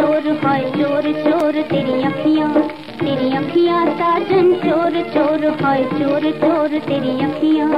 चोर हाय चोर चोर तेरी अखियाँ तेरी अखियाँ साजन चोर चोर हाय चोर चोर तेरी अखियाँ।